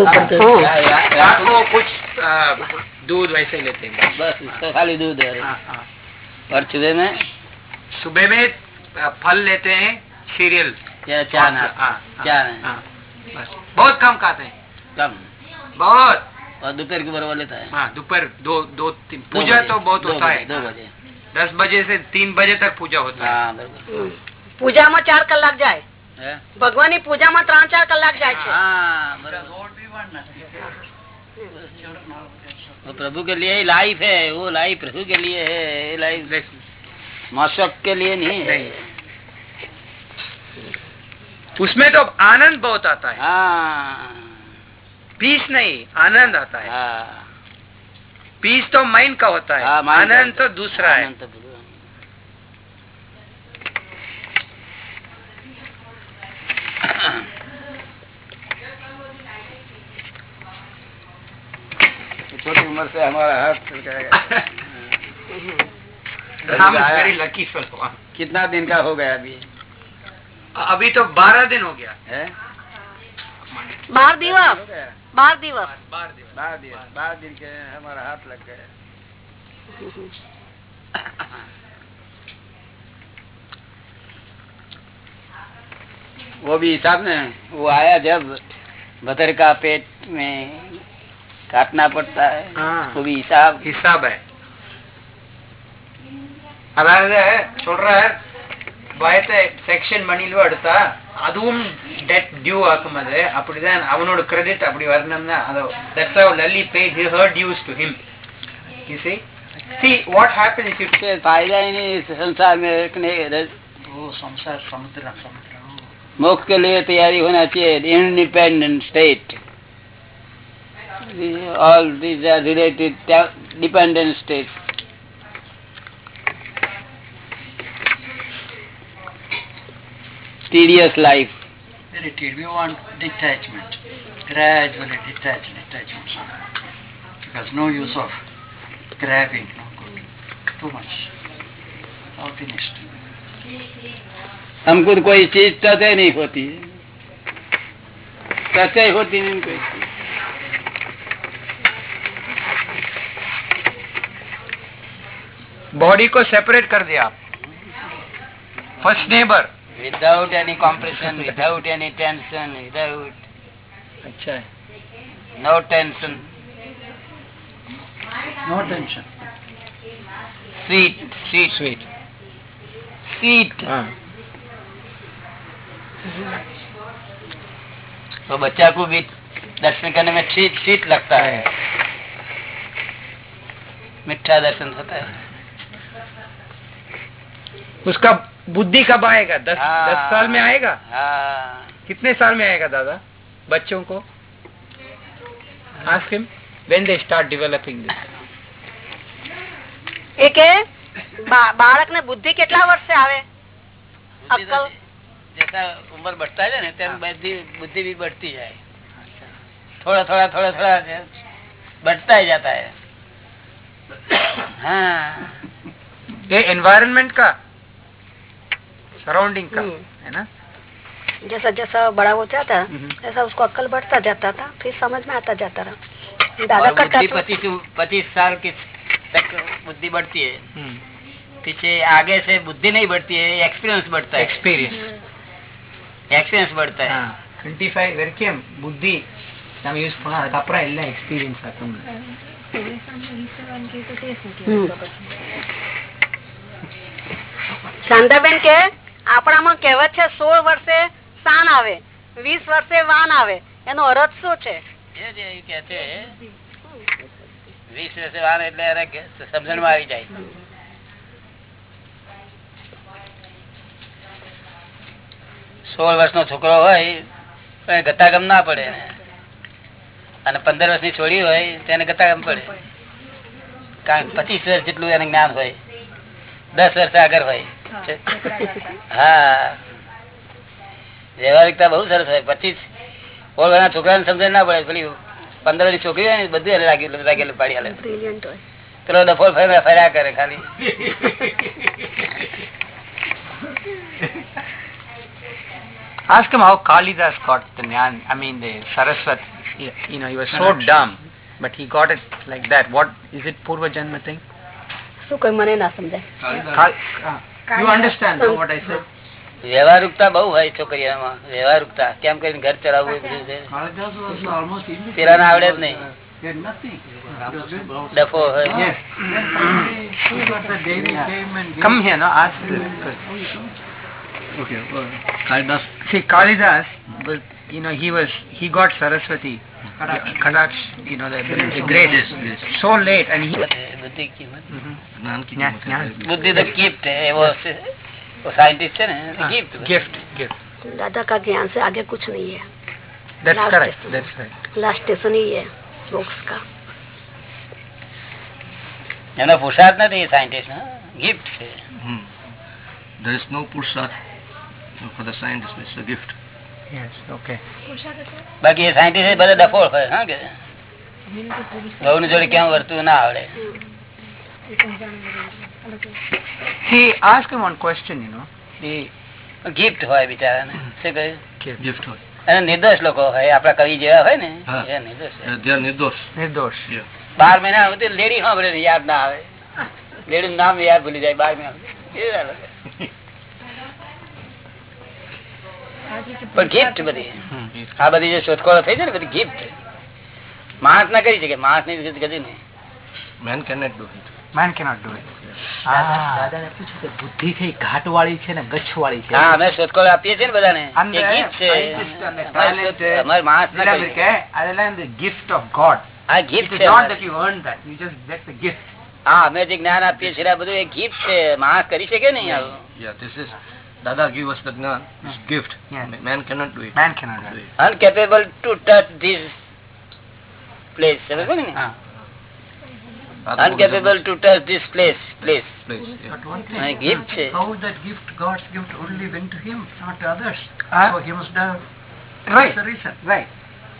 ऊपर कुछ दूध वैसे लेते हैं बस खाली दूध है और सुबह में सुबह में फल लेते हैं सीरियल चाना चाना बस बहुत कम खाते हैं कम बहुत और दोपहर के बराबर लेता है दोपहर दो दो तीन पूजा तो बहुत होता है दो बजे दस बजे से तीन बजे तक पूजा होता है पूजा में चार कलाक जाए જાય है? ભગવાનની પૂજામાં ત્રણ ચાર કલાક જાય છે हाँ बराबर वो प्रभु के लिए ही लाइफ है वो लाइफ प्रभु के लिए है ये लाइफ मौसक के लिए नहीं है नहीं। उसमें तो आनंद बहुत आता है हाँ पीस नहीं आनंद आता है हाँ पीस तो माइंड का होता है हाँ, mind का आनंद होता तो दूसरा है आनंद तो छोटी उम्र से हमारा हाथ हाँ, हाँ, हाँ। कितना दिन का हो गया अभी? अभी तो बारह दिन हो गया। है? बारह दिवस। बारह दिवस। बारह दिवस। बारह दिन के हमारा हाथ लग गया। वो भी साहब ने वो आया जब बतर का पेट में काटना पड़ता है हाँ। वो भी हिसाब हिसाब है அதாவது சொல்றார் பயத்தை செக்ஷன் மணியிலும் எடுத்தா அதுவும் டெட் டியூ ஆக்கும்போது அப்படிதான் அவனோட கிரெடிட் அப்படி வரணும்னா அதோ that's how Lalli bad her dues to him you see see what happens if फायदा ही नहीं संसार में वो संसार समुद्र समुद्र मोक्ष के लिए तैयारी होना चाहिए independent state all these are related dependent state tedious life Very dear. We want detachment. Gradually detach, detachment. Because no use of grabbing, no good. Too much. All finished. हमको तो कोई चीज़ तदय नहीं होती। है होती नहीं कोई बॉडी को सेपरेट कर दिया आप। First neighbour without any compression without any tension without अच्छा no tension no tension sweet sweet sweet sweet हाँ। तो बच्चा को भी दर्शन करने में ठीक ठीक लगता है। मीठा दर्शन होता है। उसका बुद्धि कब आएगा? दस हाँ। दस साल में आएगा? हाँ। कितने साल में आएगा दादा? बच्चों को? Ask him when they start developing this એ કે બા- બાળકને બુદ્ધિ કેટલા વર્ષે આવે बुद्धि तो अक्कल? जैसा उम्र बढ़ता है ना तेम बुद्धि बुद्धि भी बढ़ती जाए थोड़ा थोड़ा थोड़ा थोड़ा जो बढ़ता ही जाता है हाँ ये एनवायरनमेंट का सराउंडिंग का हम्म। है ना जैसा जैसा बड़ा हो जाता हम्म। ऐसा उसको अक्कल बढ़ता जाता था फिर समझ में आता जाता रहा दादा और का बुद्धि टच पच्चीस पच्चीस साल की तक बुद्धि बढ़ती है पीछे आगे से बुद्धि नहीं बढ़ती है एक्सपीरियंस बढ़ता है एक्सपीरियंस एक्सपीरियंस बढ़ता है டுவெண்ட்டி ஃபைவ் வரைக்கும் புத்தி நம்ம யூஸ் பண்ணோம் அதுக்கப்புறம் எல்லாம் எக்ஸ்பீரியன்ஸ் ஆகும் શાંતાબેન કે આપણામાં કહેવત છે સોળ વર્ષે શાન આવે વીસ વર્ષે વાન આવે એનો અર્થ શું છે એ જે એ કહે છે વીસ વર્ષે વાર એટલે એને કે સમજણમાં આવી જાય સોળ વર્ષનો છોકરો હોય તો એ ગતાગમ ના પડે અને પંદર વર્ષની છોડી હોય તેને ગતાગમ પડે. કારણ પચીસ વર્ષ જેટલું એને જ્ઞાન હોય. દસ વર્ષ આગળ હોય. હા વ્યવહારિકતા બહુ સરસ હોય. પચીસ સોળ વર્ષના છોકરાને સમજણ ના પડે. પેલી પંદર વર્ષની છોકરી હોય ને બધું એને લાગેલું લાગેલું પાડી હાલે. પેલો ડફોલ ફર્યા ફર્યા કરે ખાલી. Ask him how Kalidas got the Nyan, I mean the Saraswat you know, he was so dumb, but he got it like that. What is it, Purva Janma thing? ના uh, you understand no, what I said? વ્યવહારુકતા બહુ હોય છોકરીઓમાં વ્યવહારુકતા કેમ કરીને ઘર ચલાવવું indifferent. પેલાને આવડે જ નહીં ડફો Come here, no, ask. Okay, well, Kalidas See, Kalidas, was, you know, he was, he got Saraswati, Kadaksh, you know, the, the grace, so late, and he, બુદ્ધિ કિંમત જ્ઞાન કી જ્ઞાન- કિંમત જ્ઞાન. है। બુદ્ધિ તો ગિફ્ટ એવો સાયન્ટિસ્ટ છે ને Ah, ગિફ્ટ gift, gift. दादा का ज्ञान से आगे कुछ नहीं है That's Last correct, station. that's right. Last station ही है मोक्ष का એનો પુરુષાર્થ નથી સાયન્ટિસ્ટ ગિફ્ટ છે Hmm. There is no purusharth for the scientist. It's a gift. Yes, okay. બાકી એ સાયન્ટિસ્ટ બધા ડફોળ હોય હા કે વહુ જોડે કેમ વર્તું ના આવડે See, ask him one question, you know. The gift હોય બિચારાને શું કહ્યું Gift. હોય. અને નિર્દોષ લોકો હોય આપડા કવિ જેવા હોય ને હા. એ નિર્દોષ હોય. Uh, They are નિર્દોષ. Nirdosh. બાર મહિના સુધી લેડી સાંભળે ને યાદ ના આવે લેડી નામ યાદ ભૂલી જાય બાર મહિના સુધી. એ હાલે. પણ ગિફ્ટ બધી. આ બધી જે શોધખોળો થઈ છે ને બધી ગિફ્ટ માણસ ના કરી શકે માણસની કદી નહીં. Man can do it man can do it. દાદાને પૂછ્યું કે બુદ્ધિ છે ઘાટ વાળી છે ને ગચ્છ વાળી છે? હા અમે શોધખોળ આપીએ છીએ ને બધાને. God. આ ગિફ્ટ છે. હા અમે જે જ્ઞાન આપીએ છીએ બધું એ ગિફ્ટ છે. માણસ કરી શકે નહીં આવું. Dada give us the gnan, this hmm. gift. Man cannot do it. Man cannot do it. Uncapable to touch this place. Ah. Uncapable to touch this place. Place. place yeah. But one thing, My gift. How that gift, God's gift only went to him, not to others. Ah. So he must have. Right. That's the reason. Right.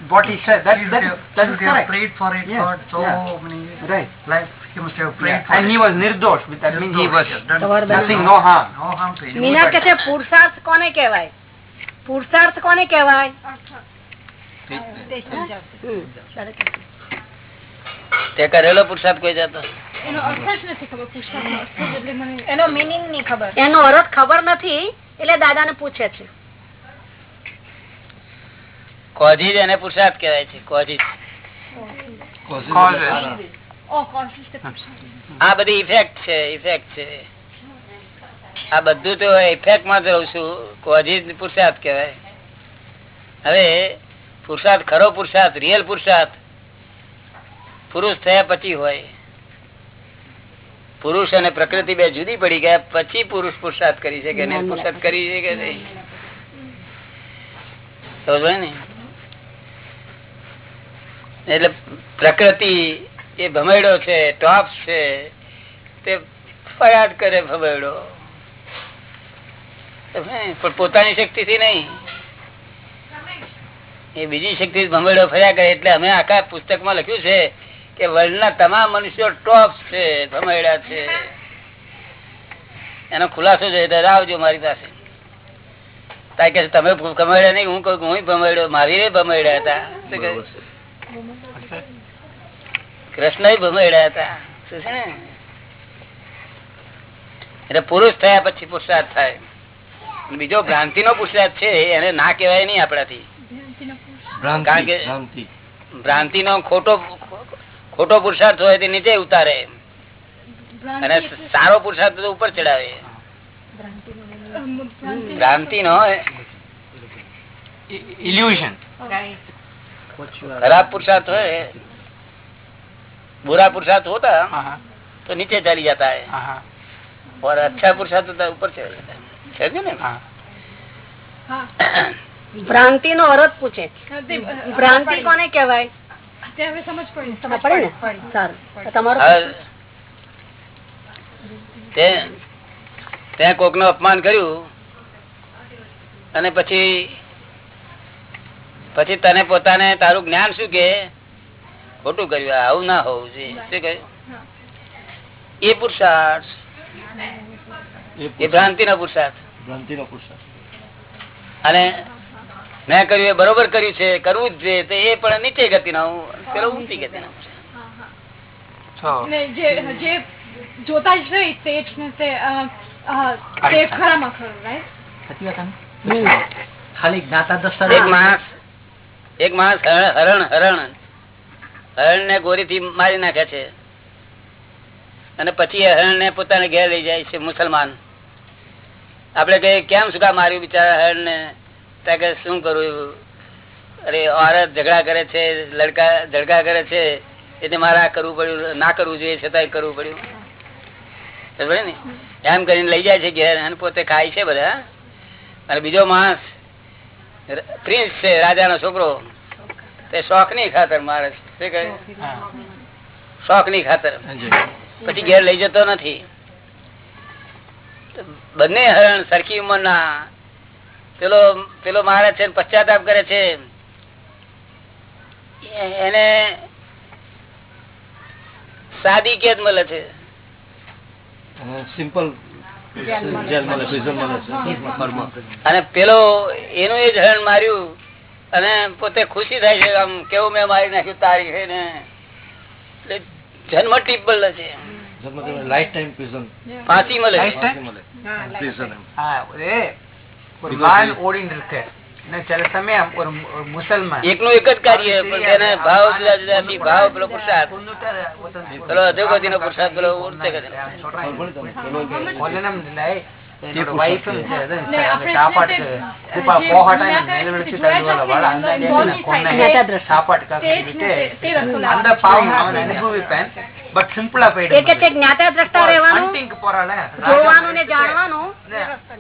What he said, that, that, have, that is correct. prayed for it, yes. God, so yeah. many Right. life, he must have prayed Yeah. for And it. he was nirdosh. with That means he was nothing, no harm. no harm to him. Meena કે છે પુરુષાર્થ કોને કહેવાય પુરુષાર્થ કોને કહેવાય કહે. તે કરેલો પુરુષાર્થ કોઈ જતો એનો અર્થ જ નથી ખબર મને એનો મિનિંગ નહીં ખબર એનો અર્થ ખબર નથી એટલે દાદાને પૂછે છે કોઝિજ એને પુરુષાર્થ કહેવાય છે કોઝિજ આ બધી ઇફેક્ટ છે ઇફેક્ટ છે. આ બધું તો ઇફેક્ટમાં જ રહું છું કોઝિજ પુરુષાર્થ કહેવાય. હવે પુરુષાર્થ ખરો પુરુષાર્થ રિયલ પુરુષાર્થ પુરુષ થયા પછી હોય. પુરુષ અને પ્રકૃતિ બે જુદી પડી ગયા પછી પુરુષ પુરુષાર્થ કરી શકે નહીં પુરુષાર્થ કરી શકે નહીં. સમજ પડી ને? એટલે પ્રકૃતિ એ ભમેડો છે, ટોપ છે, તે ફરિયાદ કરે ભમેડો. પણ પોતાની શક્તિ થી નહીં. એ બીજી શક્તિ ભમેડો ફર્યા કરે એટલે અમે આખા પુસ્તકમાં લખ્યું છે કે વર્લ્ડના તમામ મનુષ્યો ટોપ છે, ભમેડા છે. એનો ખુલાસો જોઈએ આવજો મારી પાસે. તાય કે તમે ભમેડ્યા નહીં, હું કહું હું ભમેડ્યો મારી ભમેડ્યા હતા? કૃષ્ણ ભમેડ્યા હતા. શું છે ને? એટલે પુરુષ થયા પછી પુરુષાર્થ થાય. બીજો ભ્રાંતિ નો પુરુષાર્થ છે એને ના કેવાય નહીં આપણાથી. કારણ ભ્રાંતિ કે- ભ્રાંતિ. ભ્રાંતિ નો ખોટો ખોટો પુરુષાર્થ હોય તે નીચે ઉતારે. અને સારો પુરુષાર્થ તો ઉપર ચડાવે. ભ્રાંતિ નો I- illusion. खराब पुरुषार्थ है बुरा पुरुषार्थ होता Uh-huh. तो नीचे चली जाता है Uh-huh. और अच्छा पुरुषार्थ होता है ऊपर चला जाता है समझे ना ભ્રાંતિ નો અર્થ પૂછે ભ્રાંતિ કોને કહેવાય અત્યારે હવે સમજ પડી સમજ પડે ને સારું તો તમારો હવે તે તે કોક નું અપમાન કર્યું અને પછી પછી તને પોતાને તારું જ્ઞાન શું કે? ખોટું કર્યું. આવું ના હોવું જોઈએ. શું કહ્યું? એ પુરુષાર્થ. એ ભ્રાંતિ નો પુરુષાર્થ. ભ્રાંતિનો પુરુષાર્થ. અને મેં કર્યું એ બરોબર કર્યું છે કરવું જ જોઈએ. તો એ પણ નીચે ગતિના હું પેલો ઊંચી ગતિ ના જે જે જોતા જ રહી તે જ ને તે અ, અ, તે ખરામાં ખરું રાઈટ સાચી વાત ને? ખાલી જ્ઞાતા એક માણસ એક માણસ હરણ હરણ હરણ. ને ગોરી થી મારી નાખે છે. અને પછી હરણ ને પોતાને ઘેર લઈ જાય છે મુસલમાન. આપડે કઈ કેમ શું માર્યું બિચારા હરણ ને ત્યાં શું કરવું અરે ઓરત ઝઘડા કરે છે, લડકા, ઝઘડા કરે છે. એટલે મારે કરવું પડ્યું, ના કરવું જોઈએ, છતાંય કરવું પડ્યું. ને? એમ કરીને લઈ જાય છે ઘેર અને પોતે ખાય છે બધા. અને બીજો માણસ પ્રિન્સ છે, રાજાનો છોકરો. તે શોખની ખાતર મારે? શોખની ખાતર. પછી ઘેર લઈ જતો નથી. બંને હરણ સરખી ઉંમરના. પેલો પેલો મારે છે પશ્ચાતાપ કરે છે. એને સાદી કેદ મળે છે. સિમ્પલ અને પેલો એનું એ જ માર્યું અને પોતે ખુશી થાય છે આમ કેવું મેં મારી નાખ્યું તારી છે ને એટલે જન્મ ટીપલ છે પાંચી ફાંસી મળે છે. Lifetime? મળે. prison એમ. ஆ, મુસલમાન. એકનું એક જ કાર્ય પણ તેને ભાવ જુદા જુદા થી ભાવ પેલો પુરુષાર્થ. પેલો અધોગતિ નો પુરુષાર્થ પેલો ઉડશે సాపాటు సాపాటు બટ સિમ્પલા પેડ એક એક જ્ઞાતા દ્રષ્ટા રહેવાનું. જોવાનું ને જાણવાનું.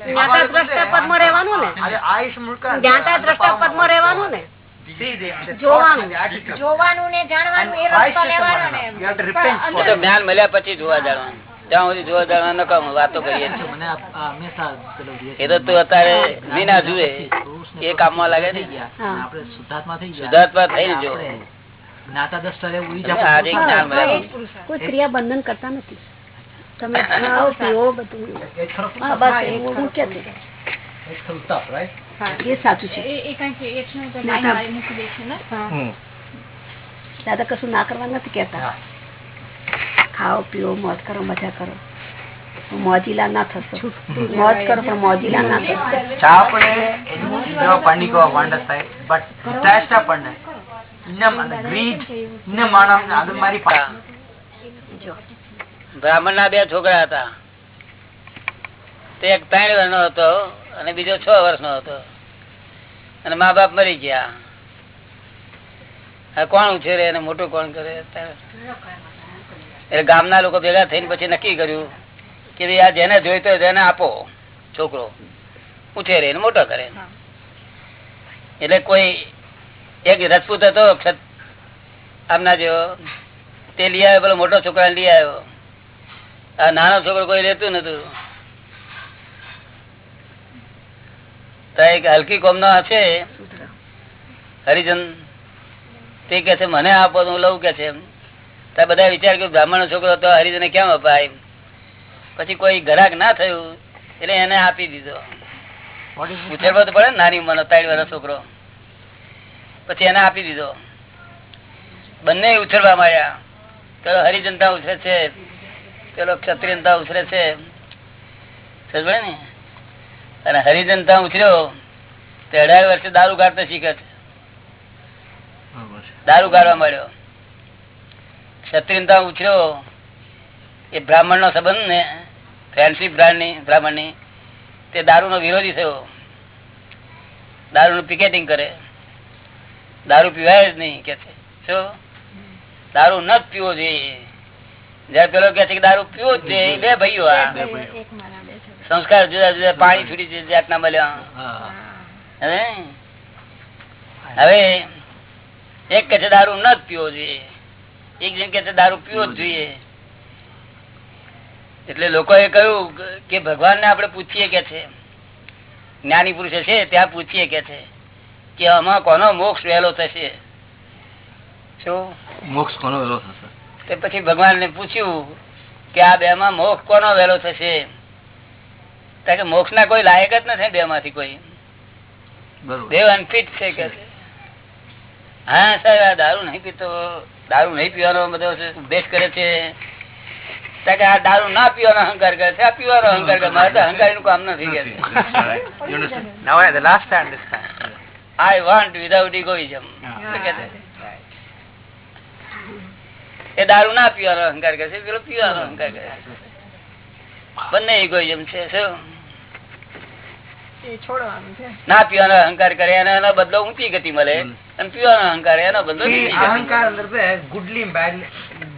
જ્ઞાતા દ્રષ્ટા પદમાં રહેવાનું ને? આયુષ મૂળકા જ્ઞાતા દ્રષ્ટા પદમાં રહેવાનું ને? જ્ઞાન મળ્યા પછી જોવા જાણવાનું. ત્યાં જોવા જાણવા નકામ વાતો કરીએ. એ તો તું અત્યારે વિના જુએ. એ કામમાં લાગે ને સુધાર્થમાં થઈને જો. કોઈ ક્રિયા બંધન કરતા નથી. તમે ખાઓ પીઓ બધું. બસ મુખ્ય એ સાચું છે. દાદા કશું ના કરવા નથી કેતા ખાઓ પીઓ મોજ કરો મજા કરો. મોજીલા ના થશો. મોજ કરો પણ મોજીલા ના થશે. બ્રાહ્મણ ના બે છોકરા હતા. એક ત્રણ વર્ષ હતો અને બીજો છ વર્ષ હતો. અને મા બાપ મરી ગયા. કોણ ઉછેરે અને મોટું કોણ કરે? એટલે ગામના લોકો ભેગા થઈને પછી નક્કી કર્યું કે ભાઈ આ જેને જોઈતો તેને આપો છોકરો. ઉછેરે મોટો કરે. એટલે કોઈ એક રજપૂત હતો આમના જેવો. તે લઈ આવ્યો પેલો મોટો છોકરા લઈ આવ્યો. આ નાનો છોકરો કોઈ લેતું નતું. એક હલકી કોમ હશે. હરિજન તે કે છે મને આપો તો હું લઉં કે છે તો બધા વિચાર કે બ્રાહ્મણ છોકરો તો હરિજને કેમ અપાય? પછી કોઈ ઘરાક ના થયું એટલે એને આપી દીધો. ઉછેરવો તો પડે નાની ઉંમરનો ત્રણ વર્ષ છોકરો. પછી એને આપી દીધો. બંને ઉછેરવા માંડ્યા. પેલો હરિજનતા ઉછરે છે પેલો ક્ષત્રિયનતા ઉછરે છે. સમજે ને? અને હરિજનતા ઉછર્યો તે અઢાર વર્ષે દારૂ કાઢતા શીખે છે. દારૂ કાઢવા માંડ્યો. ક્ષત્રિયનતા ઉછર્યો એ બ્રાહ્મણ નો સંબંધ ને ફ્રેન્ડશીપ બ્રાહ્મણની તે દારૂ નો વિરોધી થયો. દારૂ નું પિકેટિંગ કરે. દારૂ પીવાય જ નહીં કે છે. શું? દારૂ ન પીવો જોઈએ. જયારે પેલો કે છે કે દારૂ પીવો જ જોઈએ બે ભાઈઓ આ. સંસ્કાર જુદા જુદા પાણી છૂટી જાતના મળ્યા. હવે હવે એક કે છે દારૂ ન પીવો જોઈએ. એક જણ કે છે દારૂ પીવો જ જોઈએ. એટલે લોકોએ કહ્યું કે ભગવાન ને આપણે પૂછીએ કે છે. જ્ઞાની પુરુષ છે ત્યાં પૂછીએ કે છે. કે આમાં કોનો મોક્ષ વહેલો થશે શું મોક્ષ કોનો વહેલો થશે તે પછી ભગવાન ને પૂછ્યું કે આ બે માં મોક્ષ કોનો વહેલો થશે કે મોક્ષ ના કોઈ લાયક જ નથી બે માંથી કોઈ અનફિટ છે કે હા સાહેબ આ દારૂ નહીં પીતો દારૂ નહીં પીવાનો બધો ઉપદેશ કરે છે કે આ દારૂ ના પીવાનો અહંકાર કરે છે આ પીવાનો અહંકાર કરે મારે તો અહંકારનું કામ નથી કે આઈ વોન્ટ વિધાઉટ ઇગોઇઝમ એ દારૂ ના પીવાનો અહંકાર કરે છે પેલો પીવાનો અહંકાર કરે બંને ઇગોઇઝમ છે શું ના પીવાનો અહંકાર કરે અને એનો બદલો ઊંચી ગતિ મળે અને પીવાનો અહંકાર એનો બદલો મળે. ahankar under there, goodly and badly,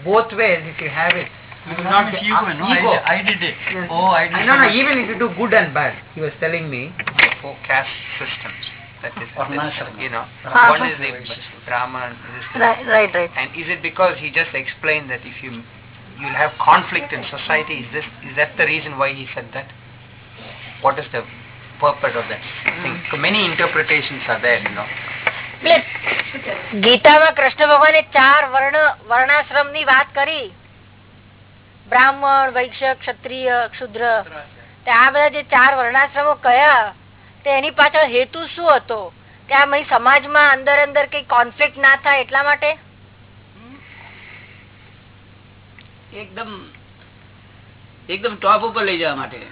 both ways if you have it. You will not get ego, no, I, I did it. Yes. Oh, I did I know, so no, much. even if you do good and bad, he was telling me four caste systems. That is, Varnashram. you know, Ah, one is the Brahman, this, Right, right, right. and is it because he just explained that if you you'll have conflict in society? Is this is that the reason why he said that? What is the purpose of that thing? So many interpretations are there, you know. ગીતામાં કૃષ્ણ ભગવાને ચાર વર્ણ વર્ણાશ્રમ ની વાત કરી બ્રાહ્મણ વૈશ્ય ક્ષત્રિય ક્ષુદ્ર તે આ બધા જે ચાર વર્ણાશ્રમો કયા તે એની પાછળ હેતુ શું હતો? ત્યાં સમાજમાં અંદર અંદર કઈ કોન્ફ્લિક્ટ ના થાય એટલા માટે? એકદમ એકદમ ટોપ ઉપર લઈ જવા માટે.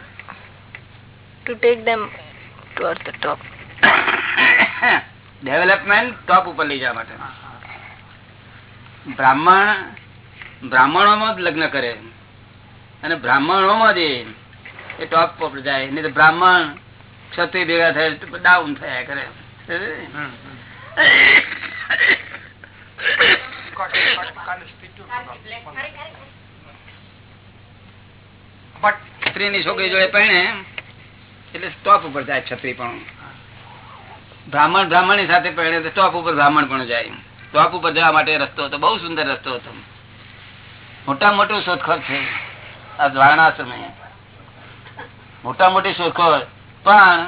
To take them toward the top. Development top ઉપર લઈ જવા માટે. બ્રાહ્મણ બ્રાહ્મણોમાં જ લગ્ન કરે. અને બ્રાહ્મણોમાં જ એ- એ ટોપ ઉપર જાય. નહીં તો બ્રાહ્મણ ક્ષત્રિય ભેગા થયા ડાઉન થયા કરે. છોકરી જોડે પહેણે એટલે ટોપ ઉપર જાય છત્રી પણ. બ્રાહ્મણ બ્રાહ્મણ સાથે પહેણે તો ટોપ ઉપર બ્રાહ્મણ પણ જાય. ટોપ ઉપર જવા માટે રસ્તો હતો બહુ સુંદર રસ્તો હતો. મોટા મોટું શોધખોળ છે. આ દ્વારણા સમયે મોટા મોટી શોધખોળ. પણ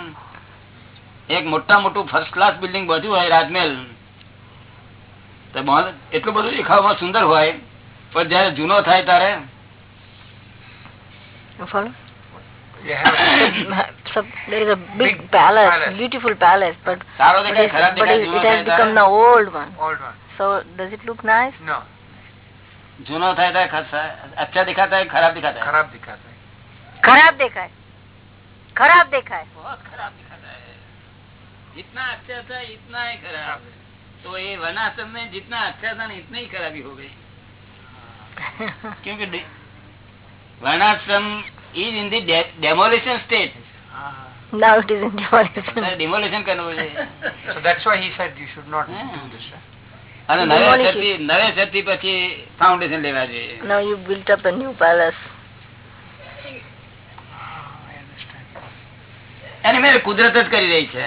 એક મોટા મોટું ફર્સ્ટ ક્લાસ બિલ્ડિંગ બધું હોય રાજમહેલ તો બહુ- એટલું બધું દેખાવામાં સુંદર હોય પણ જયારે જૂનો થાય ત્યારે follow You have so there is a big, Big palace, palace. beautiful palace but સારો but, દેખાય it's, ખરાબ but દેખાય it, જૂનો it has થાય become ત્યારે the old one old one. so does it look nice No, જૂનો થાય ત્યારે ખસ- અચ્છા દિખાતા है खराब दिखाता है kharab dikhata hai. खराब देखा है खराब देखा है बहुत खराब दिखाता है जितना अच्छा था इतना ही खराब तो ये वनाश्रम में जितना अच्छा था ना इतना ही खराबी हो गई क्योंकि डे- वर्णाश्रम is in the demolition state now it is in demolition demolition करना है So that's why he said you should not Yeah. do this. Right? અને નવેસરથી નવેસરથી પછી ફાઉન્ડેશન લેવા જોઈએ now you built up a new palace એની મેં કુદરત જ કરી રહી છે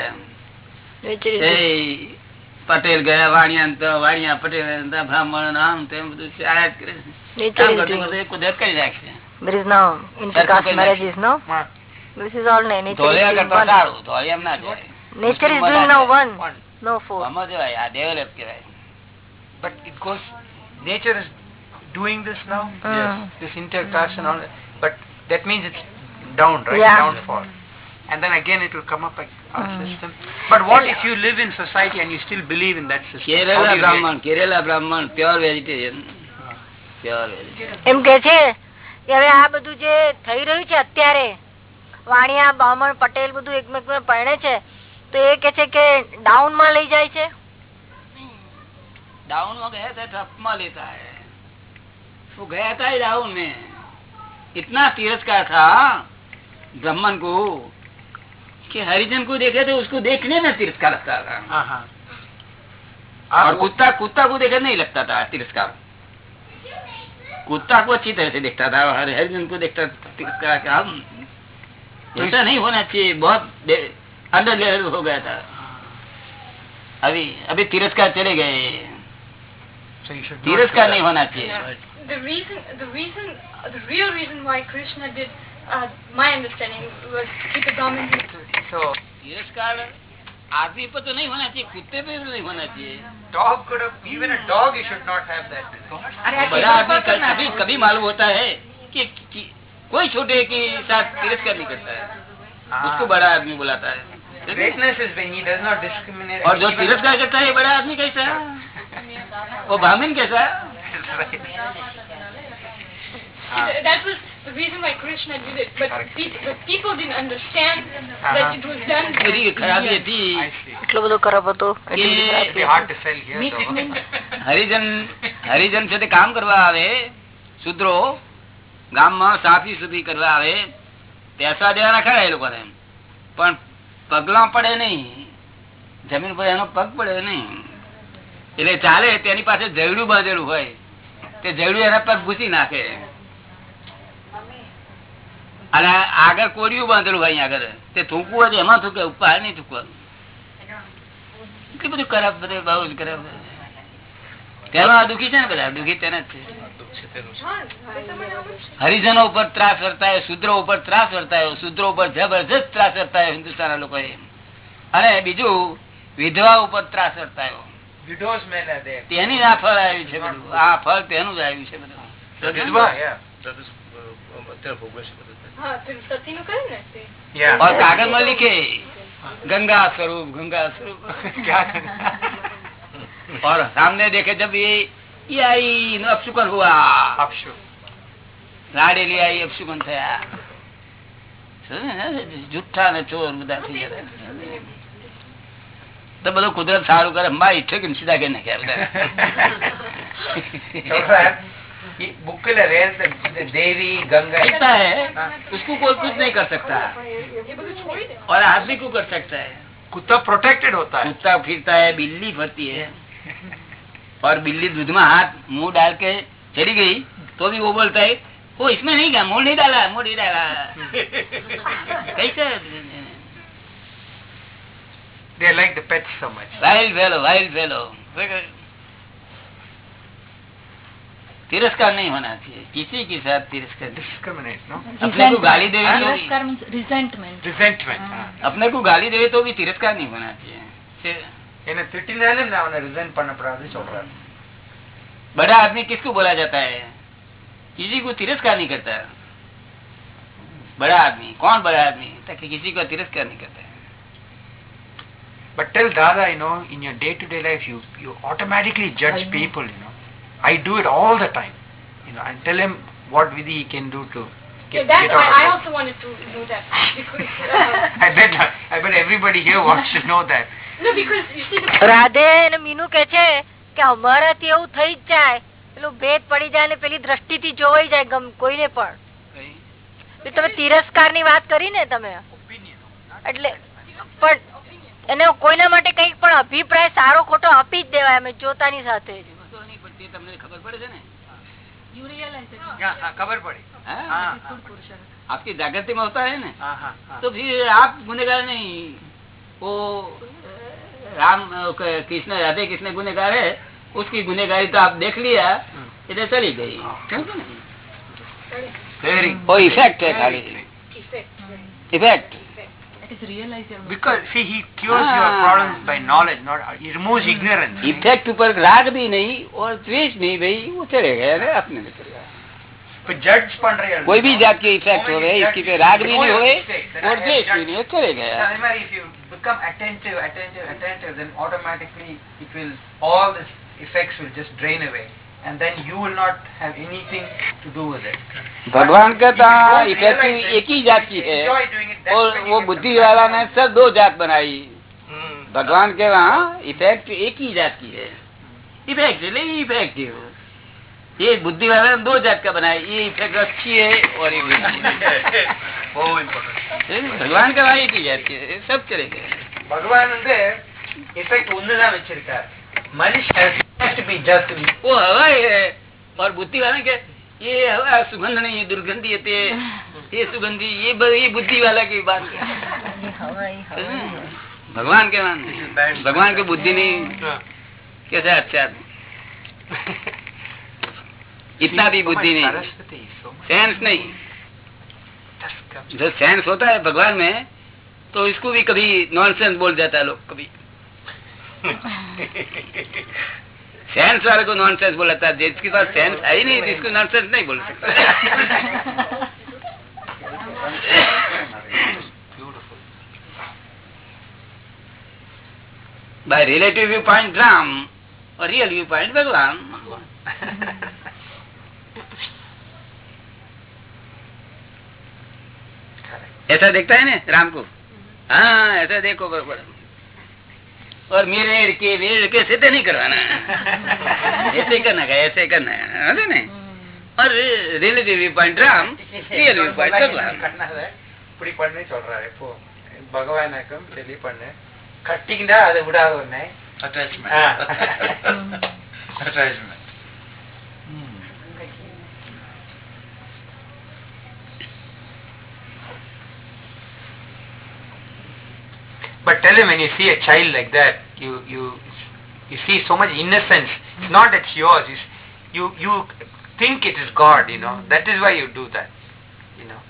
પટેલ ગયા વાણિયા વાણિયા પટેલ બ્રાહ્મણ આમ તેમ બધું કરે એ કુદરત કરી રાખશે there is now intercaste Circle marriages no Ma- this is all na- nature is ધોળિયા doing કરતા one સારું ધોળિયા ના જાય nature is મુસ્લિમ doing બધા now છે. one One. no four આમાં જવાય આ ડેવલપ કહેવાય But it goes, nature is doing this now. Mm. This intercaste and all that. But that means it's down, right? Yeah. Downfall. And then again it will come up like our system. But what if you live in society and you still believe in that system? How do Kerala you બ્રાહ્મણ કેરેલા બ્રાહ્મણ pure vegetarian pure vegetarian એમ કે છે કે હવે આ બધું જે થઈ રહ્યું છે અત્યારે વાણિયા બ્રાહ્મણ પટેલ બધું એકમેક પરણે છે તો એ કે છે કે ડાઉન માં લઈ જાય છે डाउन में गया था टप में लेता है वो गया था ही डाउन में इतना तिरस्कार था ब्राह्मण को कि हरिजन को देखे तो उसको देखने में तिरस्कार लगता था Uh-huh. और कुत्ता कुत्ता को देखे नहीं लगता था तिरस्कार कुत्ता को अच्छी तरह से देखता था और हरिजन को देखता था तिरस्कार कि हम ऐसा नहीं होना चाहिए बहुत अंडर लेवल हो गया था अभी अभी तिरस्कार चले गए So you should not तिरस्कार do नहीं that. होना चाहिए The reason, the reason, the real reason why Krishna did, uh, my understanding was to the Brahmins. So yes तिरस्कार आदमी पर तो नहीं होना चाहिए कुत्ते पे भी नहीं होना चाहिए dog could have, even a dog you should not have that. बड़ा आदमी क- कभी कभी मालूम होता है कि, कि कोई छोटे के साथ तिरस्कार नहीं करता है उसको बड़ा आदमी बुलाता है Greatness is when he does not discriminate. और जो तिरस्कार करता है ये बड़ा आदमी कैसा है वो ब्राह्मण कैसा है The reason why Krishna did it, but pe the people didn't understand that it was done. એટલો બધો ખરાબ હતો હરિજન હરિજન છે કામ કરવા આવે શુદ્રો ગામમાં સાફી સુફી કરવા આવે પૈસા દેવાના ખરા એ લોકોને પણ પગલા પડે નહીં જમીન પર એનો પગ પડે નહીં એટલે ચાલે તેની પાસે જયડું બાંધેલું હોય તે જયડું એના પગ ઘૂસી નાખે અને આગળ કોડિયું બાંધેલું ભાઈ આગળ. તે થૂકવું હોય એમાં થૂકે ઉપર નહીં થૂકવાનું એટલું બધું ખરાબ બધું બહુ જ ખરાબ તેનો આ છે ને બધા? દુઃખી તેને જ છે. હરિજનો ઉપર ત્રાસ વર્તાયો શુદ્રો ઉપર ત્રાસ વર્તાયો શુદ્રો ઉપર જબરજસ્ત ત્રાસ વર્તાયો હિન્દુસ્તાન લોકોએ અને બીજું વિધવા ઉપર ત્રાસ વર્તાયો. તેની આ ફળ આવ્યું છે બધું. આ ફળ તેનું જ આવ્યું છે બધું. Vidwa, yeah. અત્યારે ભોગવે છે બધું હા, પેલું સતીનું કહ્યું ને તે. Yeah. और कागज में लिखे गंगा स्वरूप गंगा स्वरूप क्या और सामने देखे जब ये ये आई नो अपशुकन हुआ આપશો લાડેલી आई अपशुकन થયા જુઠ્ઠા ને ચોર બધા થઈ ગયા તો બધું કુદરત સારું કરે મારી ઠેક સીધા કરી નાખ્યા બધા बुकल तो देवी गंगा ऐसा है? उसको कोई कुछ नहीं कर सकता। और आदमी को कर सकता है। कुत्ता प्रोटेक्टेड होता है। कुत्ता फिरता है बिल्ली फरती है। और बिल्ली दूध में हाथ मुँह डाल के चली गई तो भी वो बोलता है वो इसमें नहीं गया मुँह नहीं डाला मुँह नहीं डाला। कैसे? They like the pets so much. Wild fellow, wild fellow. तिरस्कार नहीं होना चाहिए किसी के साथ तिरस्कार डिस्क्रिमिनेट नो अपने को गाली दे रिजेंटमेंट रिजेंटमेंट अपने को गाली दे तो भी तिरस्कार नहीं होना चाहिए એને ત્રીટી લે ને આવને રિઝન પણ પડાવી છોકરા બડા आदमी किसको बोला जाता है किसी को तिरस्कार नहीं करता बड़ा आदमी कौन बड़ा आदमी ताकि किसी को तिरस्कार नहीं करता But tell Dada, you know, in your day-to-day -day life, you you automatically judge people, you know. I do it all the time, you know. And tell him what Vidhi he can do to get, that's get why out I of it. also wanted to know that. Because, uh, I bet I bet everybody here wants to know that. no, because you see, the, Radhe અને મીનુ કે છે કે અમારાથી એવું થઈ જ જાય પેલું ભેદ પડી જાય ને પેલી દ્રષ્ટિથી જોવાઈ જાય ગમ કોઈને પણ તમે તિરસ્કારની વાત કરી ને તમે એટલે પણ એને કોઈના માટે કંઈક પણ અભિપ્રાય સારો ખોટો આપી જ દેવાય અમે જોતાની સાથે જ તમને ખબર પડે છે ને हाँ, खबर पड़ी हाँ? हाँ, आपकी जागृति में होता है ना हाँ, हाँ, हाँ. तो फिर आप गुनेगार नहीं वो राम क- कृष्ण राधे कृष्ण गुनेगार है उसकी गुनेगारी तो आप देख लिया इधर चली गई समझे ना? Very. वो इफेक्ट है खाली effect Because see, he cures your Ah. problems by knowledge, not he removes ignorance. Effect ऊपर राग भी नहीं और द्वेष नहीं भाई वो चले गए अरे अपने में चले गए But judge पड़ कोई भी जात के इफेक्ट हो गए इसकी पे राग भी नहीं हुए और द्वेष भी नहीं हो चले गया if you become attentive, attentive, attentive, then automatically it will all this effects will just drain away, and then you will not have anything to do with it. भगवान कहता If you don't effect realize it, एक ही जात की if you है enjoy doing it, that's और when you वो get बुद्धि the वाला ने सब दो जात बनाई Hmm. भगवान के वहाँ इफेक्ट एक ही जात की है इफेक्ट नहीं इफेक्टिव ये बुद्धि वाला ने दो जात का बनाया ये इफेक्ट अच्छी है और ये बुरी है। बहुत important. भगवान के वहाँ एक ही जात की है सब चले गए பகவான் வந்து எஃபெக்ட் और बुद्धि માર બુદ્ધિ ये हवा सुगंध नहीं है दुर्गंधी है ये सुगंधी, ये बुद्धि वाला की बात भगवान के मान भगवान की बुद्धि नहीं। कैसे अच्छा इतना भी बुद्धि नहीं। सेंस नहीं। जो सेंस होता है भगवान में तो इसको भी कभी नॉनसेंस बोल जाता है लोग कभी। सेंस वाले को नॉनसेंस बोलाता है जिसके पास सेंस है ही नहीं जिसको नॉनसेंस नहीं बोल सकता by relative viewpoint Ram or real viewpoint Bhagwan. ऐसा देखता है ना राम को हाँ ऐसा देखो बरोबर और मेरे के वेड़ के सिद्धे नहीं करवाना ऐसे करना है ऐसे करना है समझे ना और relative viewpoint Ram real viewpoint भगवान கண்ணால இப்படி பண்ணு சொல்றாரு இப்போ பகவானுக்கும் சொல்லி பண்ணு கட்டிக்கிட்டா அதை விடாத ஒண்ணு Attachment. Ah. But tell him when you see a child like that, you you you see so much innocence. It's not that it's yours. It's, you you think it is God. You know that is why you do that. You know.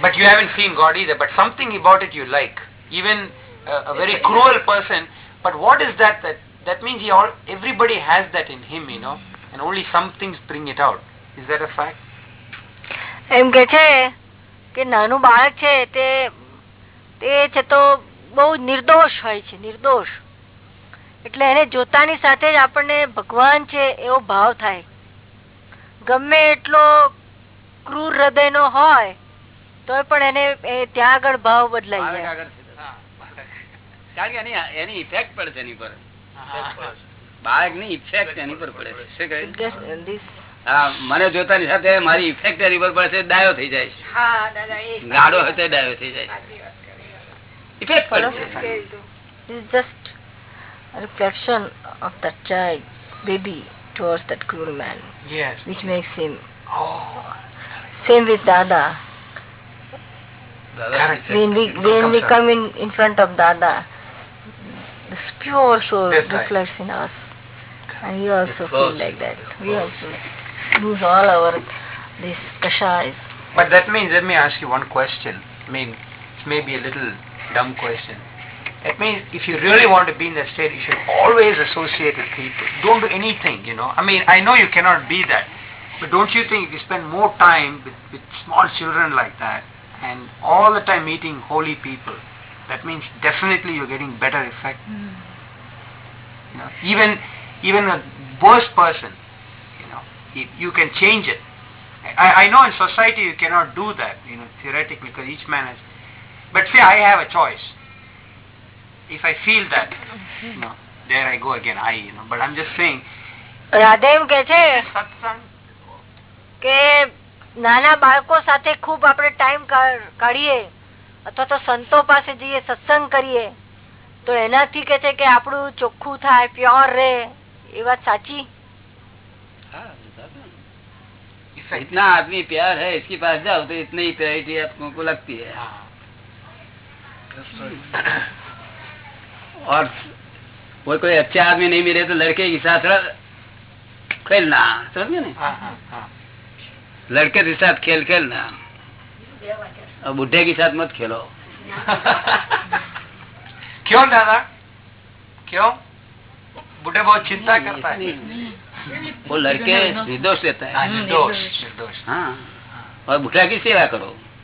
But you haven't seen God either. But something about it you like. Even a, a very cruel person. But what is that? That that means he all everybody has that in him. You know, and only some things bring it out. Is that a fact? એમ કે છે કે નાનું બાળક છે તે તે છે તો બહુ નિર્દોષ હોય છે નિર્દોષ. એટલે એને જોતાની સાથે જ આપણને ભગવાન છે એવો ભાવ થાય. ગમે એટલો ક્રૂર હૃદયનો હોય તો પણ એને એ ત્યાં આગળ ભાવ બદલાઈ જાય. કારણ કે એની એની ઇફેક્ટ પડે છે એની પર. બાળકની ઇફેક્ટ એની પર પડે છે. શું કહે? મને જોતાની સાથે મારી ઇફેક્ટ એની પર પડે છે ડાયો થઈ જાય છે. હા દાદા એ ગાડો હશે ડાયો થઈ જાય effect is just a reflection of that child, baby, towards that cruel man. Yes. Which makes him. Oh. Same with Dada. Dada when we, when we come in, in front of Dada, this pure soul yes, reflects in us. And we also feel like that. We also lose all our these kashas. But that means, let me ask you one question. I mean, it may be a little dumb question. That means if you really want to be in that state, you should always associate with people. Don't do anything, you know. I mean, I know you cannot be that. But don't you think if you spend more time with, with small children like that and all the time meeting holy people, that means definitely you're getting better effect. Hmm. You know, even even a worst person, you know, you, you can change it. I, I know in society you cannot do that, you know, theoretically, because each man has. But say I have a choice. If I feel that, you know, there I go again, I, you know. But I'm just saying, Radhe એમ કે છે satsang, કે નાના બાળકો સાથે ખૂબ આપણે time કાઢીએ અથવા તો સંતો પાસે જઈએ સત્સંગ કરીએ તો એનાથી કે છે કે આપણું ચોખ્ખું થાય પ્યોર રહે એ વાત સાચી हाँ, बताता हूँ। effect. इतना आदमी प्यार है इसके पास जाओ तो इतनी ही प्यारिटी आपको को लगती है Ah. और वो कोई अच्छे आदमी नहीं मिले तो लड़के के साथ खेलना समझ गए ना Ah, ah, ah. लड़के के साथ खेल खेलना। और बुढ़े के साथ मत खेलो। क्यों दादा? क्यों? बुढ़े बहुत चिंता करता है। वो लड़के निर्दोष लेता हाँ, है निर्दोष निर्दोष। हाँ। और बुढ़ा की सेवा करो। हाँ,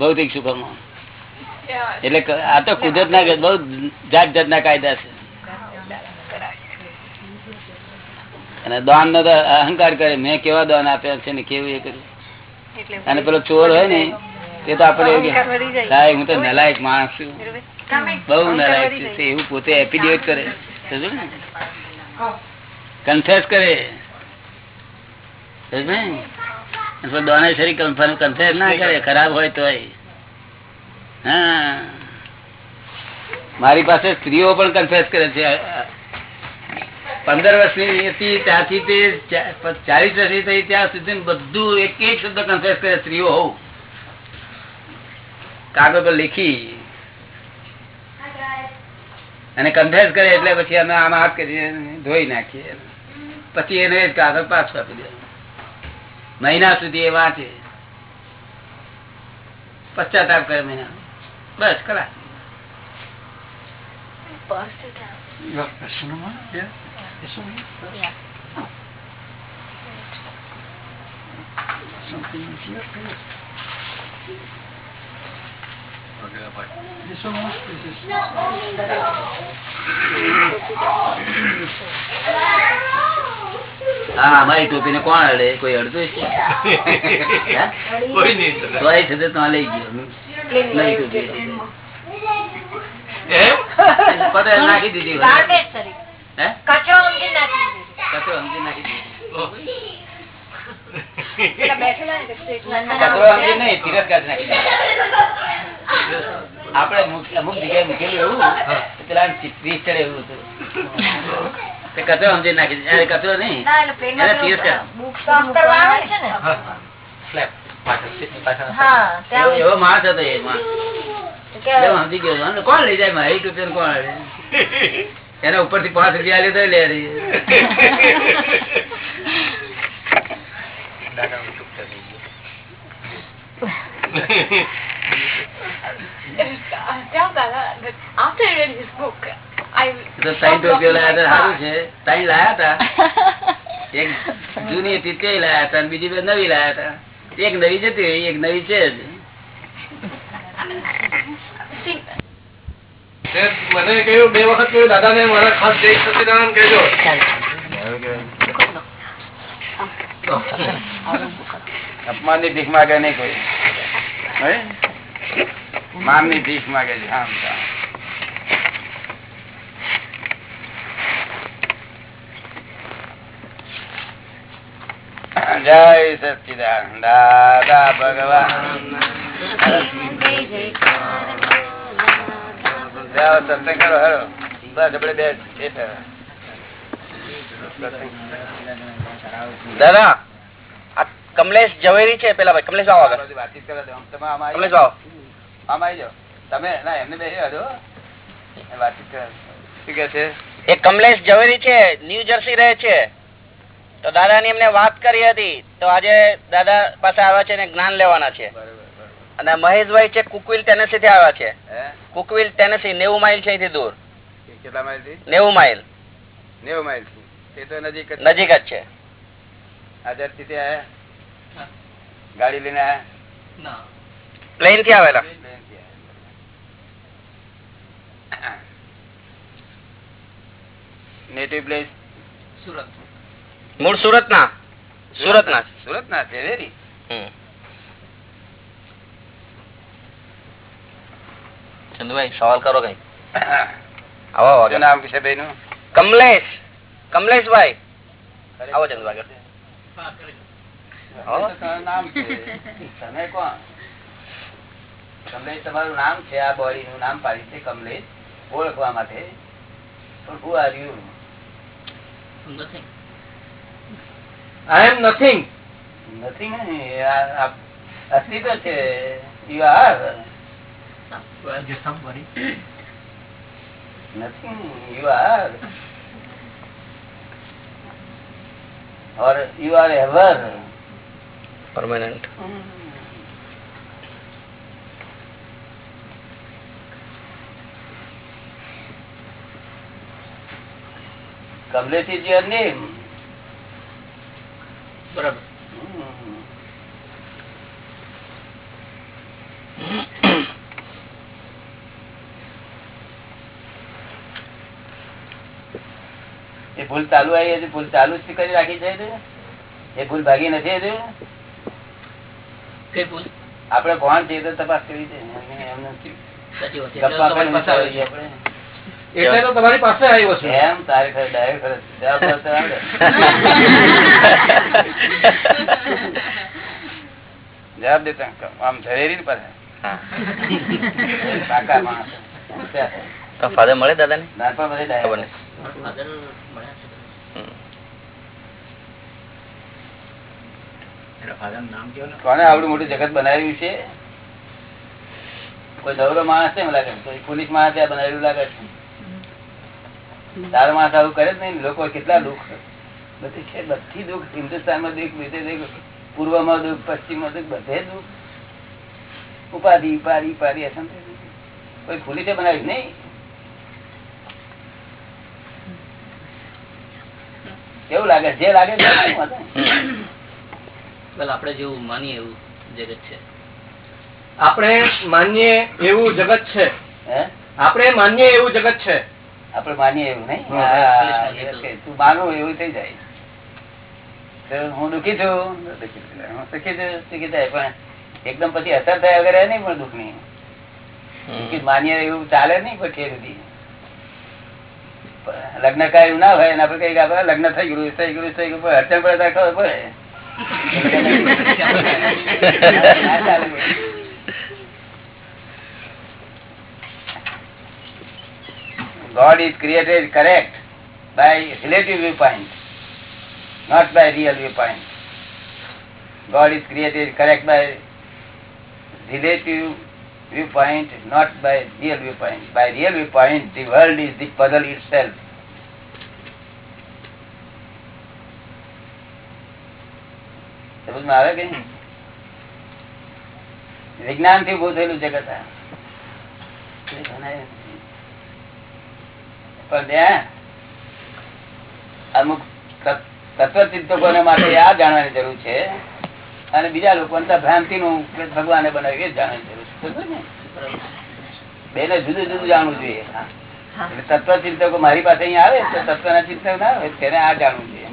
ભૌતિક સુખમાં. એટલે આ તો કુદરત ના બહુ જાત જાતના કાયદા છે. અને દાન નો તો અહંકાર કરે. મેં કેવા દાન આપ્યા છે ને કેવું એ કર્યું? અને પેલો ચોર હોય ને તે તો આપણે સાહેબ હું તો નલાયક માણસ છું. બહુ નલાયક છું. એવું પોતે એપિડિએટ કરે. સમજો ને? કન્ફેસ કરે. ના કરે ખરાબ હોય તો હા. મારી પાસે સ્ત્રીઓ પણ કન્ફેસ કરે છે. પંદર વર્ષની હતી ત્યાંથી તે ચાલીસ વર્ષની થઈ ત્યાં સુધી બધું એક એક શબ્દ કન્ફેસ કરે સ્ત્રીઓ હોઉં. કાગળ પર લીખી. અને કન્ફેસ કરે એટલે પછી અમે આમાં હાથ કરી ધોઈ નાખીએ. પછી એને કાગળ પાછું આપી દે મહિના સુધી એ વાંચે. પશ્ચાતાપ કરે મહિના બસ કલા Your personal હા અમારી ટોપી ને કોણ અડે? કોઈ અડતું છે તો લઈ ગયો. નાખી દીધી? કચરો સમજી નાખી દીધો. આપણે અમુક- જગ્યાએ મૂકેલું એવું પેલા ચીસ ચડે એવું હતું. કચરો સમજી નાખી. કચરો નહીં. એવો- માણસ હતો એ સમજી ગયો. કોણ લઈ જાય? મારી ટોપી કોણ? એના ઉપરથી પાંચ રૂપિયા લીધો તો લે after I read his book, તો ત્રણ ટોપીઓ લાયા હતા સારું છે. ત્રણ લાયા હતા. એક જૂની હતી તે લાયા હતા બીજી બે નવી લાયા હતા. એક નવી જતી હોય એક નવી છે જ. મને કહ્યું બે વખત કહ્યું દાદા ને મારા ખાસ જય સચિદાનંદ કહેજો. અપમાનની ભીખ માગે નહીં કોઈ. માનની ભીખ માગે છે આમ જય સચિદાન દાદા ભગવાન. સત્સંગ કરો હેરો બસ આપણે બે દાદા આ કમલેશ ઝવેરી છે પેલા ભાઈ. કમલેશ આગળ. વાતચીત કરો કમલેશ જાઓ. આમ આમાં આવી જાઓ. તમે ના એમને બે હજો વાતચીત કરો શું કે છે? એ કમલેશ ઝવેરી છે ન્યુ જર્સી રહે છે. તો દાદા ની એમને વાત કરી હતી તો આજે દાદા પાસે આવ્યા છે જ્ઞાન લેવાના છે. અને મહેશભાઈ છે કુકવિલ ટેનેસી થી આવ્યા છે. કુકવિલ ટેનેસી નેવું માઇલ છે અહીંથી દૂર. કેટલા માઇલથી નેવું માઇલ. નેવું માઇલથી તો નજીક નજીક જ છે. થી ગાડી લઈને આયા પ્લેનથી આવેલા. નેટિવ પ્લેસ મૂળ સુરત ના સુરત ના સુરત ના છે ચંદુભાઈ સવાલ કરો કઈ. આવો નામ છે ભાઈ નું કમલેશ. કમલેશભાઈ. આવો ચંદુભાઈ. તમારું નામ છે. તમે કોણ? કમલેશ તમારું નામ છે આ બોડી નું નામ પાડી છે કમલેશ. ઓળખવા માટે. પણ? આઈ એમ નથિંગ Nothing નહીં. આ- આ છે You are. Nothing. You are. Or you are ever. Permanent Kamlesh is your name. બરાબર. એ ભૂલ ચાલુ આવી હતી ભૂલ ચાલુ જ કરી રાખી છે એ ભૂલ ભાગી નથી હતી કઈ ભૂલ આપણે કોણ છે તપાસ કરી છે એમને ગપ્પા. આપણે. એટલે તો તમારી પાસે આવ્યો છે. એમ તારે ખરે ડાયરેક્ટ જવાબ દેતા આમ ધરેરી ને પાસે માણસ. ફાધર મળે દાદા ને નાનપણ ખબર નહીં. કોને આવડું મોટું જગત બનાવ્યું છે? કોઈ દવરો માણસ છે એમ લાગે કોઈ પોલીસ માણસ બનાવ્યું લાગે છે? તારો માણસ આવું કરે જ નહીં લોકો કેટલા દુઃખ બધી છે બધી દુઃખ હિન્દુસ્તાનમાં દુઃખ બીજે દુઃખ પૂર્વમાં દુઃખ પશ્ચિમમાં દુઃખ બધે દુઃખ. ઉપાધિ ઉપાધિ ઉપાધિ અસંત કોઈ ખુલી તે બનાવી નહીં. કેવું લાગે? જે લાગે આપણે જેવું માનીએ એવું જગત છે. આપણે માનીએ એવું જગત છે. આપણે માનીએ એવું જગત છે. આપડે માનીએ એવું કે તું માનો એવું થઈ જાય. હું દુખી છું. હું સુખી છું સુખી થાય. પણ એકદમ પછી અસર થાય વગર નહીં પણ દુઃખની દુઃખી માનીએ એવું ચાલે નહીં પણ ઠેર સુધી. લગ્ન કાય એવું ના હોય આપડે કઈ આપડે લગ્ન થઈ ગયું થઈ ગયું થઈ ગયું અડચણ પડે ખબર પડે ના ચાલે. God is created correct by relative viewpoint, not by real viewpoint. God is created correct by relative viewpoint, not by real viewpoint. By real viewpoint, the world is the puzzle itself. સમજમાં આવે કે વિજ્ઞાનથી ઉભું થયેલું જગત. પણ અમુક તત્વચિંતકો માટે આ જાણવાની જરૂર છે. અને બીજા લોકો ભ્રાંતિ નું ભગવાને બનાવ્યું એ જાણવાની જરૂર છે. ને? બેને જુદું જુદું જાણવું જોઈએ. એટલે તત્વચિંતકો મારી પાસે અહીંયા આવે તો તત્વના ચિંતક ના આવે તેને આ જાણવું જોઈએ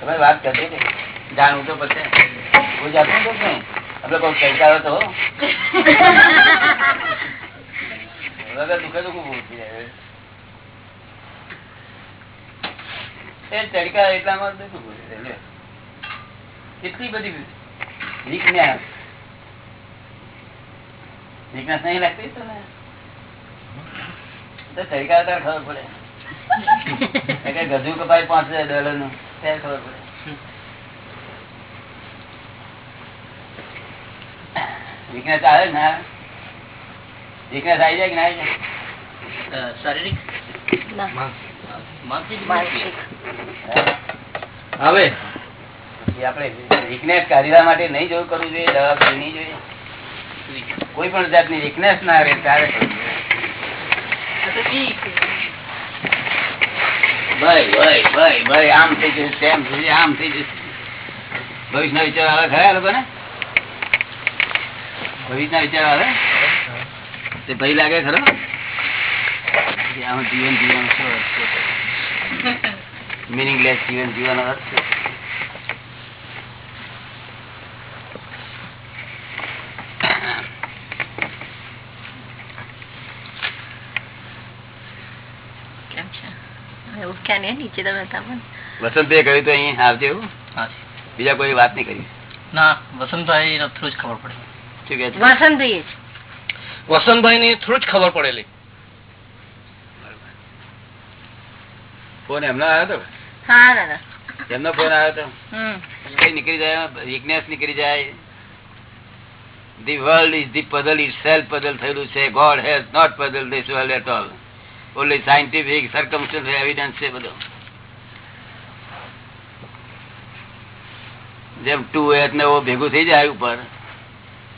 તમે વાત કરી કે જાણવું તો પડશે હું જાતું તો નહીં આપડે કોઈ કહેતા તો વગર દુઃખે તો ખૂબ જાય. ચડકા એટલામાં દુઃખ. લ્યો. કેટલી બધી વીકનેસ વીકનેસ નહીં લાગતી તો ચડકા તાર ખબર પડે ગજુ કપાય પાંચ હજાર ડોલરનું, ત્યારે ખબર પડે વીકનેસ આવે ને? વીકનેસ આવી જાય કે ના આવી જાય શારીરિક? હવે? આપણે વીકનેસ કાઢવા માટે નહીં જોવું કરવું જોઈએ દવા નહીં જોઈએ. કોઈ પણ જાતની વીકનેસ ના આવે ત્યારે ભાઈ ભાઈ ભાઈ ભાઈ આમ થઈ જશે તેમ થઈ જશે આમ થઈ જશે. ભવિષ્યના વિચાર આવે ખરા લોકો ને ભવિષ્યના વિચાર આવે? તે ભય લાગે ખરો? જીવન જીવન શું અર્થ મિનિંગલેસ જીવન જીવન અર્થ છે? કેમ છે? હવે ઉઠ્યા નીચે તમે તમે વસંતે કહ્યું તો અહીં આવજે. બીજા કોઈ વાત નહીં કરી? ના વસંતભાઈ થ્રુ જ ખબર પડી? વસંતભાઈ વસંતભાઈ ની થ્રુ જ ખબર પડેલી. ફોન એમના આવ્યો હતો? એમનો ફોન આવ્યો હતો? કઈ નીકળી જાય? વીકનેસ નીકળી જાય? The world is the puzzle itself puzzle થયેલું છે. God has not puzzle this world at all only scientific circumstance evidence છે બધો. જેમ ટુ એચ ને ભેગું થઈ જાય ઉપર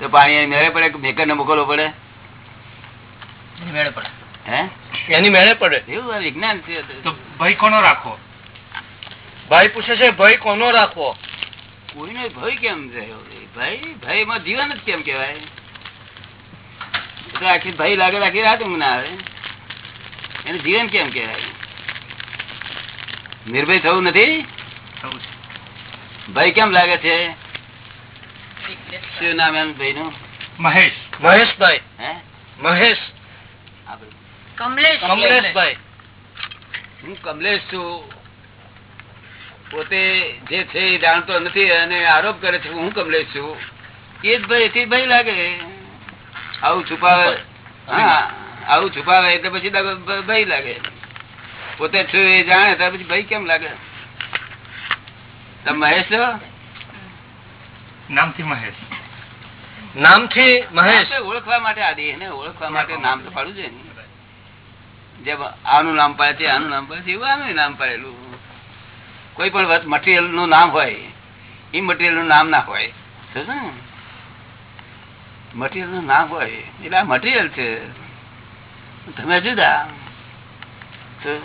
તો પાણી મેળે પડે કે મેકર ને મોકલવો પડે? મેળે પડે. હે? એની મેળે પડે. એવું વિજ્ઞાન છે તો. ભય કોનો રાખવો? ભાઈ પૂછે છે ભય કોનો રાખવો? કોઈનો ભય કેમ રહ્યો ભાઈ ભયમાં જીવન જ કેમ કેવાય આખી ભય લાગે રાખી રાત ઊંઘ ના આવે. એને જીવન કેમ કેવાય નિર્ભય થવું નથી? ભય કેમ લાગે છે? શું નામ એમ ભાઈ નું મહેશ. મહેશભાઈ. હે? મહેશ. કમલેશ. કમલેશભાઈ. હું કમલેશ છું. પોતે જે છે એ જાણતો નથી અને આરોપ કરે છે હું કમલેશ છું. એ જ ભાઈ એથી ભય લાગે. આવું છુપાવે. હા. આવું છુપાવે એટલે પછી ભય લાગે. પોતે છું એ જાણે તો પછી ભય કેમ લાગે? તમે મહેશ છો? નામથી મહેશ. નામથી મહેશ. ઓળખવા માટે આદિ એને ઓળખવા માટે નામ તો પાડવું જોઈએ ને. જેમ આનું નામ પાડે છે આનું નામ પાડે છે એવું આનું નામ પાડેલું. કોઈ પણ મટીરિયલનું નામ હોય એ મટીરિયલનું નામ ના હોય. સમજો ને? મટીરિયલનું નામ હોય એટલે આ મટીરિયલ છે. તમે જુદા. તો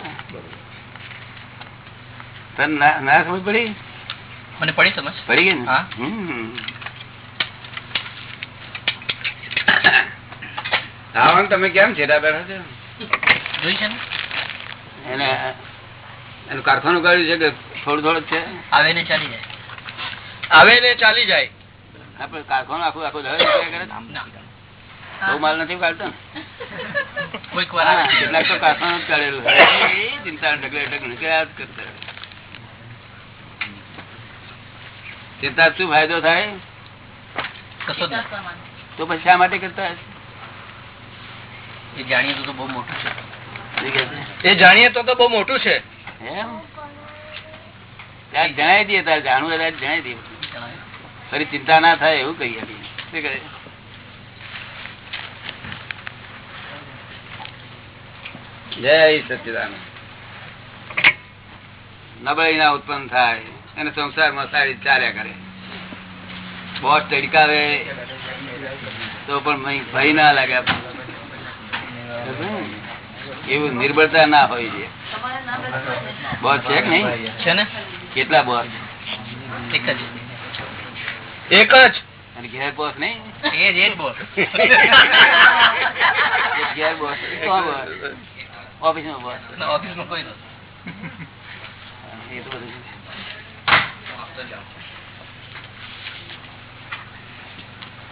તને ના ના સમજ પડી? મને પડી સમજ પડી ગઈ હા. રાવણ તમે કેમ છેડા બેઠા છો? જોઈ છે ને? એને એનું કારખાનું કાઢ્યું છે કે થોડું થોડું છે? આવે ને ચાલી જાય. આવે ને ચાલી જાય. આપણે કારખાનું આખું આખું ધરે કરે બહુ માલ નથી કાઢતો? ને? કોઈક વાર. કેટલાક તો કારખાનું જ કાઢેલું ચિંતા ઢગલે ઢગ નીકળ્યા જ કરતા. ચિંતા શું ફાયદો થાય. તો પછી શા માટે કરતા એ જાણીએ તો તો બહુ મોટું છે. શું કહે છે? એ જાણીએ તો તો બહુ મોટું છે. જણાવી દઈએ તારે જાણવું જણાવી દઈએ. ફરી ચિંતા ના થાય એવું કહીએ શું કહે જય સચિદાન નબળી ના ઉત્પન્ન થાય. અને સંસારમાં સારી રીતે ચાલ્યા કરે. બોસ તડકાવે તો પણ ભય- ના લાગે એવું નિર્બળતા ના હોય છે. બોસ છે કે નહીં? છે ને? કેટલા બોસ એક જ. એક જ? અને ઘેર બોસ નહીં? ઘેર બોસ ઓફિસ કોઈ નથી.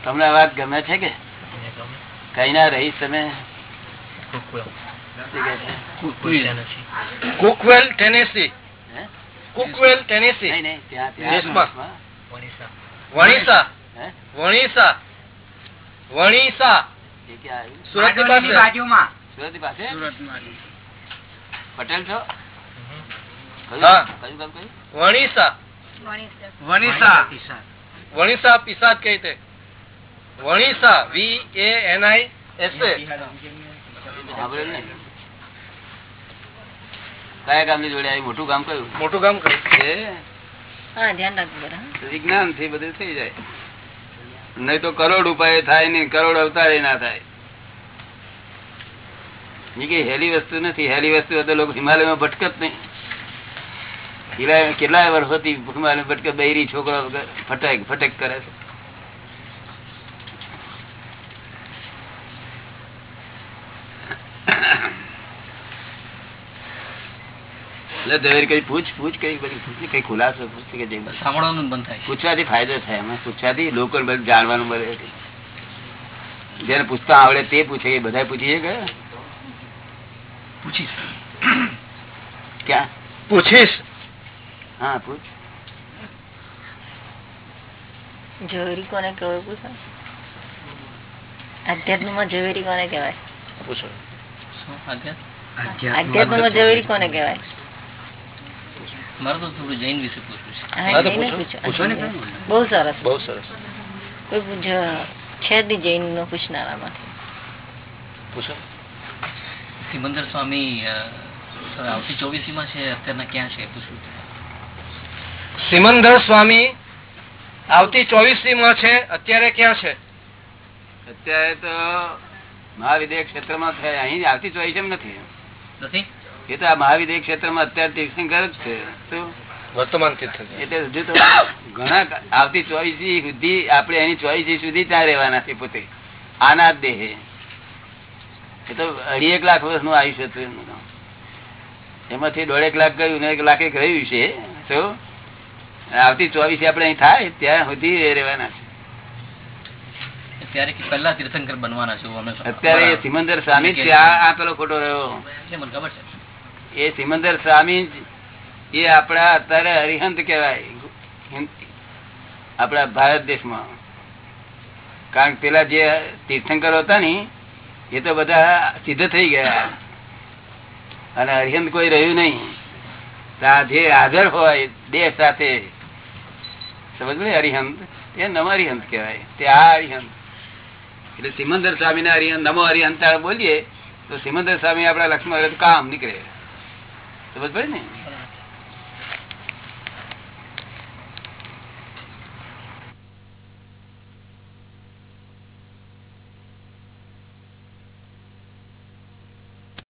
તમને આ વાત ગમે છે કે? કઈ ના રહીશ તમે? કુકવેલ ટેનેસી કુકવેલ ટેનેસી નહીં નહીં ત્યાં ત્યાં દેશમાં. દેશમાં. વણીસા. પાસે. બાજુમાં. પાસે? પટેલ છો? વણીસા પિસાદ કઈ તે વણીસા વી એ એન આઈ એસ એ કયા ગામની? જોડે આવી? મોટું ગામ કયું? મોટું ગામ કયું. વિજ્ઞાનથી બધું થઈ જાય. નહીં તો કરોડ ઉપાય થાય નહીં કરોડ અવતારે ના થાય. હેલી વસ્તુ નથી. હેલી વસ્તુ બધા લોકો હિમાલયમાં ભટકત નહીં. કેટલાય વર્ષોથી ભટકત બૈરી છોકરો ફટેક ફટેક કરે છે. એટલે ઝવેરી કઈ પૂછ પૂછ કઈ કઈ ખુલાસો પૂછ કે સાંભળવાનું બંધ થાય. પૂછવાથી ફાયદો થાય અમે પૂછવાથી લોકો બધું જાણવાનું મળે. જેને પૂછતા આવડે તે પૂછે એ બધા પૂછીએ કે પૂછીશ. ક્યાં? પૂછીશ. હા પૂછ. ઝવેરી કોને કહેવાય પૂછો. અધ્યાત્મમાં ઝવેરી કોને કહેવાય? પૂછો. શું આધ્યાત્મ? ઝવેરી કોને કહેવાય? મારે તો થોડું જૈન વિશે પૂછવું છે. બહુ સરસ. બહુ સરસ. કોઈ જૈન નો પૂછનારામાંથી. પૂછો. સિમંદર સ્વામી આવતી ચોવીસી માં છે અત્યારના ક્યાં છે પૂછવું છે. સિમંદર સ્વામી આવતી ચોવીસી માં છે. અત્યારે ક્યાં છે? અત્યારે તો મહાવિદ્ય ક્ષેત્રમાં છે. અહીં આવતી ચોવીસ એમ નથી. નથી? એ તો આ મહાવિદ્ય ક્ષેત્રમાં અત્યારે તીર્થંકર જ છે. વર્તમાન એટલે હજુ તો ઘણા આવતી ચોવીસ સુધી આપણે એની ચોવીસ સુધી ત્યાં રહેવાના છે પોતે. આના દેહે. એ તો અઢી એક લાખ વર્ષનું આયુષ્ય હતું એમાંથી દોઢેક લાખ ગયું ને એક લાખ એક રહ્યું છે. તો આવતી ચોવીસ આપણે અહીં થાય ત્યાં સુધી રહેવાના છે. ત્યારે કે પહેલા તીર્થંકર બનવાના છે અત્યારે સિમંદર સ્વામી આ આ પેલો ખોટો રહ્યો. છે મને ખબર છે. એ સિમંદર સ્વામી એ આપણા અત્યારે અરિહંત કહેવાય. આપણા ભારત દેશમાં. કારણ કે પેલા જે તીર્થંકર હતા ને એ તો બધા સિદ્ધ થઈ ગયા. અને હરિહંત કોઈ રહ્યું નહીં. જે હાજર હોય દેહ સાથે. સમજ ને હરિહંત. એ નમ અરિહંત કહેવાય. તે આ હરિહંત. એટલે સિમંદર સ્વામી ના હરિહંત, નમો હરિહંત બોલીએ, તો સિમંદર સ્વામી આપડા લક્ષ્મણ કામ નીકળે. સમજ પડે ને?